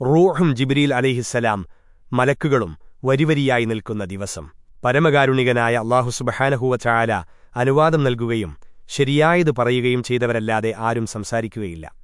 റൂഹും ജിബ്രീൽ അലിഹിസലാം മലക്കുകളും വരിവരിയായി നിൽക്കുന്ന ദിവസം. പരമകാരുണികനായ അള്ളാഹു സുബഹാനഹുവ ചായാല അനുവാദം നൽകുകയും ശരിയായത് പറയുകയും ചെയ്തവരല്ലാതെ ആരും സംസാരിക്കുകയില്ല.